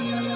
Yeah.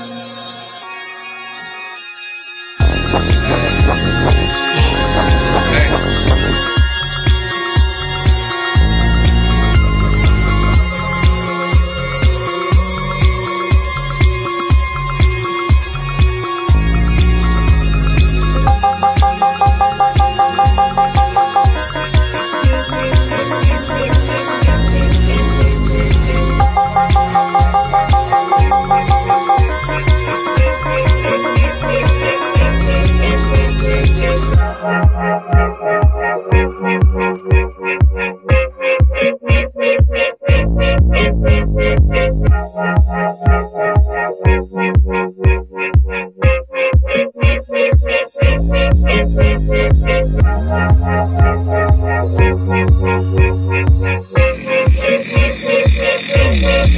Yeah.